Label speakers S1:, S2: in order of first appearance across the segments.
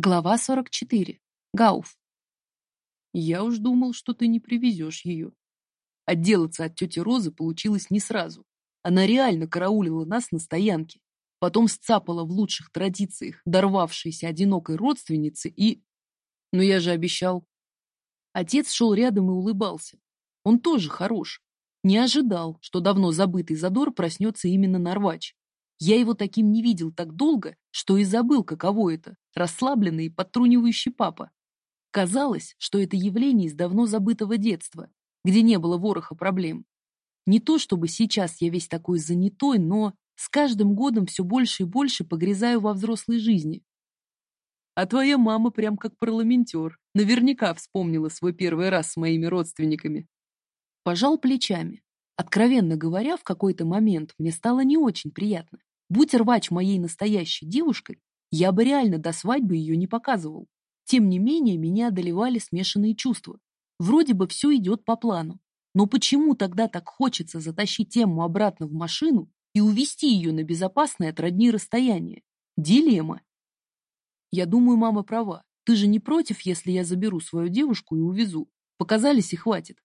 S1: Глава 44. Гауф.
S2: Я уж думал, что ты не привезешь ее. Отделаться от тети Розы получилось не сразу. Она реально караулила нас на стоянке. Потом сцапала в лучших традициях дорвавшейся одинокой родственницы и... Но я же обещал. Отец шел рядом и улыбался. Он тоже хорош. Не ожидал, что давно забытый задор проснется именно на рвач. Я его таким не видел так долго, что и забыл, каково это — расслабленный и подтрунивающий папа. Казалось, что это явление из давно забытого детства, где не было вороха проблем. Не то чтобы сейчас я весь такой занятой, но с каждым годом все больше и больше погрязаю во взрослой жизни. А твоя мама прям как парламентер. Наверняка вспомнила свой первый раз с моими родственниками. Пожал плечами. Откровенно говоря, в какой-то момент мне стало не очень приятно. Будь рвач моей настоящей девушкой, я бы реально до свадьбы ее не показывал. Тем не менее, меня одолевали смешанные чувства. Вроде бы все идет по плану. Но почему тогда так хочется затащить тему обратно в машину и увести ее на безопасное от родни расстояние? Дилемма. Я думаю, мама права. Ты же не против, если я заберу свою девушку и увезу? Показались и хватит.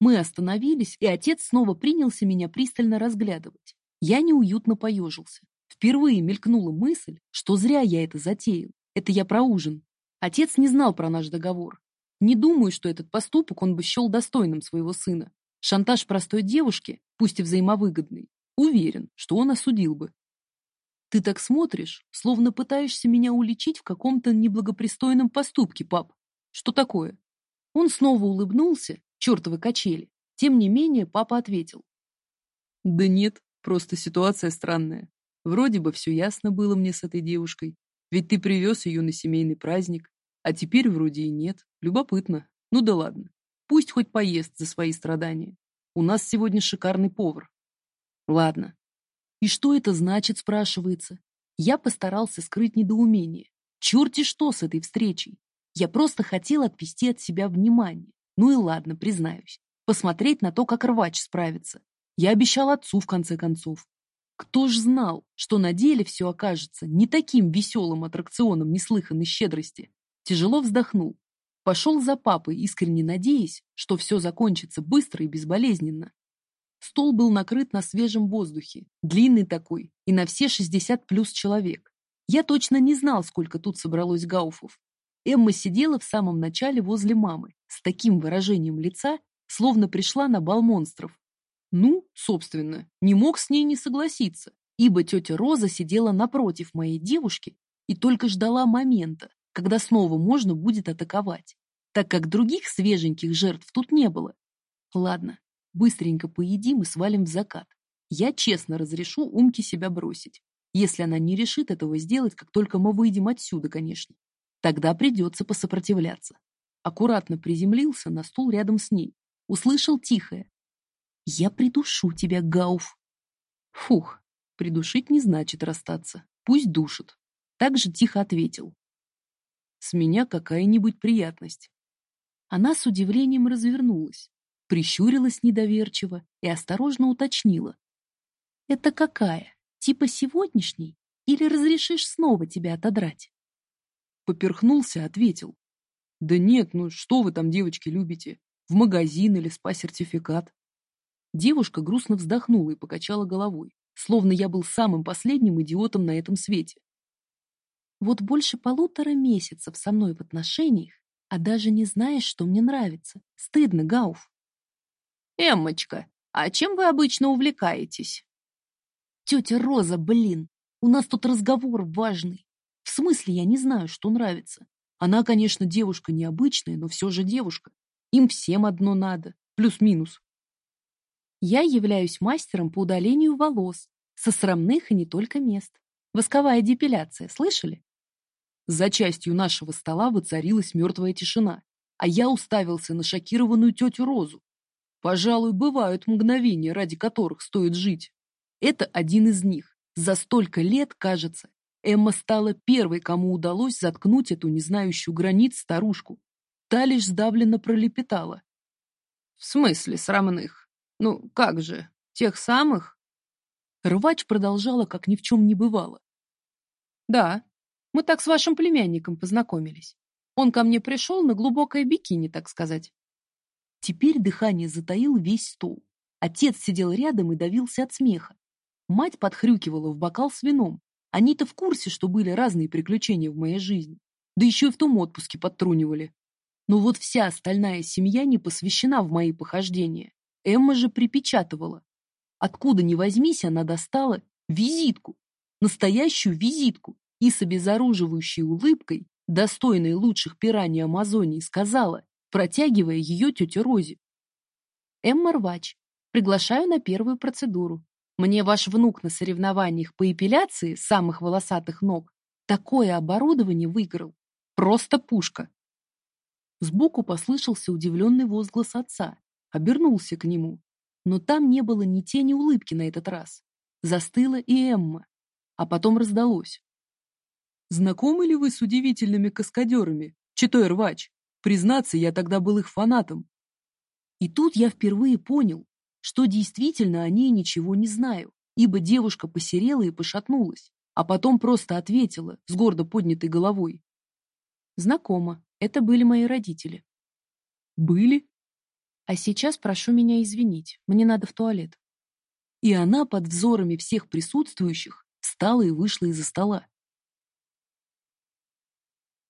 S2: Мы остановились, и отец снова принялся меня пристально разглядывать. Я неуютно поежился. Впервые мелькнула мысль, что зря я это затеял. Это я про ужин. Отец не знал про наш договор. Не думаю, что этот поступок он бы счел достойным своего сына. Шантаж простой девушки, пусть и взаимовыгодный, уверен, что он осудил бы. Ты так смотришь, словно пытаешься меня уличить в каком-то неблагопристойном поступке, пап. Что такое? Он снова улыбнулся, чертовы качели. Тем не менее, папа ответил. Да нет, Просто ситуация странная. Вроде бы все ясно было мне с этой девушкой. Ведь ты привез ее на семейный праздник. А теперь вроде и нет. Любопытно. Ну да ладно. Пусть хоть поест за свои страдания. У нас сегодня шикарный повар. Ладно. И что это значит, спрашивается? Я постарался скрыть недоумение. Черти что с этой встречей. Я просто хотел отвести от себя внимание. Ну и ладно, признаюсь. Посмотреть на то, как рвач справится. Я обещал отцу, в конце концов. Кто ж знал, что на деле все окажется не таким веселым аттракционом неслыханной щедрости? Тяжело вздохнул. Пошел за папой, искренне надеясь, что все закончится быстро и безболезненно. Стол был накрыт на свежем воздухе, длинный такой, и на все 60 плюс человек. Я точно не знал, сколько тут собралось гауфов. Эмма сидела в самом начале возле мамы, с таким выражением лица, словно пришла на бал монстров. Ну, собственно, не мог с ней не согласиться, ибо тетя Роза сидела напротив моей девушки и только ждала момента, когда снова можно будет атаковать, так как других свеженьких жертв тут не было. Ладно, быстренько поедим и свалим в закат. Я честно разрешу Умке себя бросить, если она не решит этого сделать, как только мы выйдем отсюда, конечно. Тогда придется посопротивляться. Аккуратно приземлился на стул рядом с ней. Услышал тихое. Я придушу тебя, Гауф. Фух, придушить не значит расстаться. Пусть душит. Так же тихо ответил. С меня какая-нибудь приятность. Она с удивлением развернулась, прищурилась недоверчиво и осторожно уточнила. Это какая? Типа сегодняшней? Или разрешишь снова тебя отодрать? Поперхнулся, ответил. Да нет, ну что вы там, девочки, любите? В магазин или спа-сертификат? Девушка грустно вздохнула и покачала головой, словно я был самым последним идиотом на этом свете. Вот больше полутора месяцев со мной в отношениях, а даже не знаешь, что мне нравится. Стыдно, Гауф.
S1: Эммочка, а чем вы обычно увлекаетесь?
S2: Тетя Роза, блин, у нас тут разговор важный. В смысле, я не знаю, что нравится. Она, конечно, девушка необычная, но все же девушка. Им всем одно надо, плюс-минус.
S1: Я являюсь мастером по удалению волос со срамных и не только мест. Восковая депиляция, слышали?
S2: За частью нашего стола воцарилась мертвая тишина, а я уставился на шокированную тетю Розу. Пожалуй, бывают мгновения, ради которых стоит жить. Это один из них. За столько лет, кажется, Эмма стала первой, кому удалось заткнуть эту не знающую границ старушку. Та лишь сдавленно пролепетала.
S1: В смысле срамных? Ну, как же, тех самых?
S2: Рвач продолжала, как ни в чем не бывало.
S1: Да, Мы так с вашим племянником познакомились. Он ко мне пришел на глубокое бикини, так сказать.
S2: Теперь дыхание затаил весь стол. Отец сидел рядом и давился от смеха. Мать подхрюкивала в бокал с вином. Они-то в курсе, что были разные приключения в моей жизни. Да еще и в том отпуске подтрунивали. Но вот вся остальная семья не посвящена в мои похождения. Эмма же припечатывала. Откуда ни возьмись, она достала визитку. Настоящую визитку. И с обезоруживающей улыбкой, достойной лучших пираний Амазонии, сказала, протягивая ее тете Розе. «Эмма Рвач, приглашаю на первую процедуру. Мне ваш внук на соревнованиях по эпиляции самых волосатых ног такое оборудование выиграл. Просто пушка. Сбоку послышался удивленный возглас отца. Обернулся к нему. Но там не было ни тени улыбки на этот раз. Застыла и Эмма. А потом раздалось. «Знакомы ли вы с удивительными каскадерами? Читой рвач. Признаться, я тогда был их фанатом». И тут я впервые понял, что действительно о ней ничего не знаю, ибо девушка посерела и пошатнулась, а потом просто ответила с гордо поднятой головой. Знакомо, это были мои родители. Были? А сейчас прошу меня извинить, мне надо в туалет. И она под взорами всех присутствующих встала и вышла из-за стола.